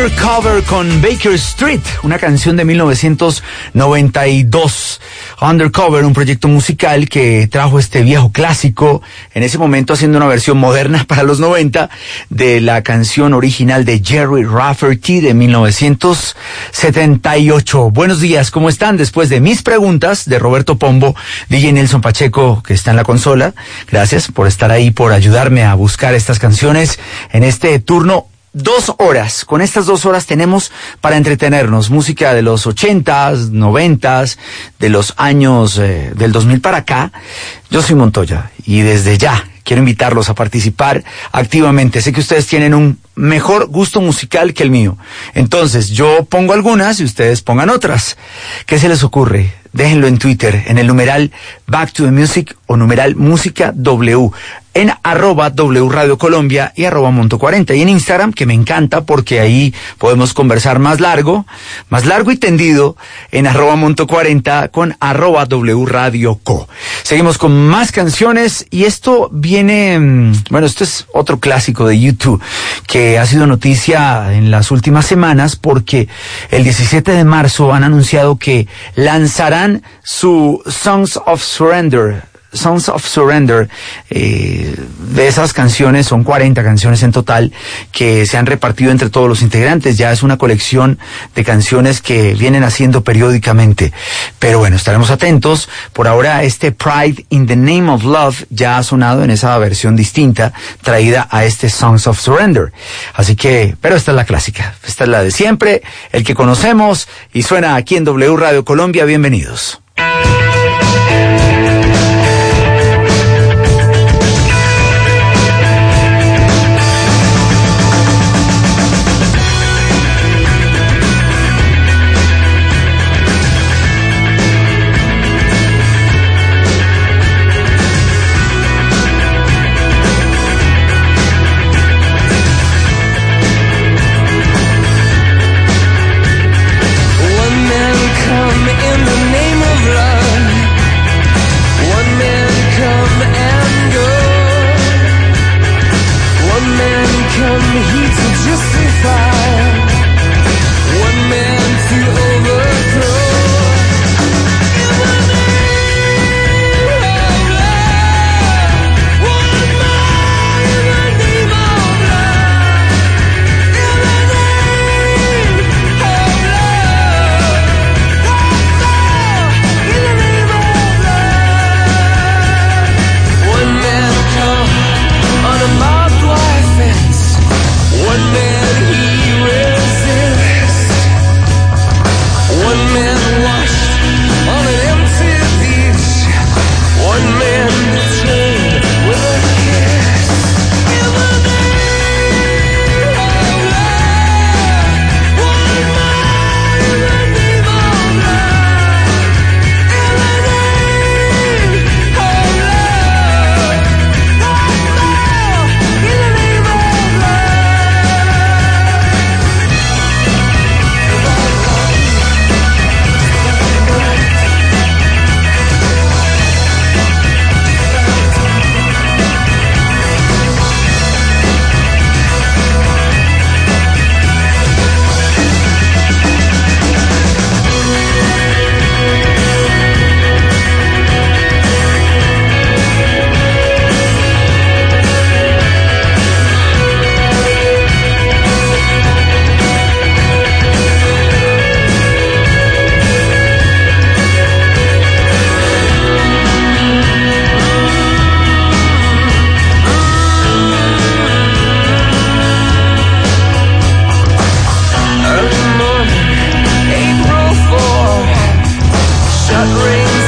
Undercover con Baker Street, una canción de 1992. Undercover, un proyecto musical que trajo este viejo clásico, en ese momento haciendo una versión moderna para los 90 de la canción original de Jerry Rafferty de 1978. Buenos días, ¿cómo están? Después de mis preguntas de Roberto Pombo, DJ Nelson Pacheco, que está en la consola, gracias por estar ahí, por ayudarme a buscar estas canciones en este turno dos horas. Con estas dos horas tenemos para entretenernos música de los ochentas, noventas, de los años eh, del 2000 para acá. Yo soy Montoya y desde ya quiero invitarlos a participar activamente. Sé que ustedes tienen un mejor gusto musical que el mío. Entonces, yo pongo algunas y ustedes pongan otras. ¿Qué se les ocurre? Déjenlo en Twitter, en el numeral Back to the Music o numeral Música W en arroba W Radio Colombia y arroba Monto 40 y en Instagram que me encanta porque ahí podemos conversar más largo, más largo y tendido en arroba Monto 40 con arroba W Radio Co. Seguimos con más canciones y esto viene, mm, bueno, esto es otro clásico de YouTube que ha sido noticia en las últimas semanas porque el 17 de marzo han anunciado que lanzarán su Songs of Surrender Songs of Surrender, eh, de esas canciones, son 40 canciones en total, que se han repartido entre todos los integrantes. Ya es una colección de canciones que vienen haciendo periódicamente. Pero bueno, estaremos atentos. Por ahora, este Pride in the Name of Love ya ha sonado en esa versión distinta, traída a este Songs of Surrender. Así que, pero esta es la clásica. Esta es la de siempre, el que conocemos y suena aquí en W Radio Colombia. Bienvenidos. bring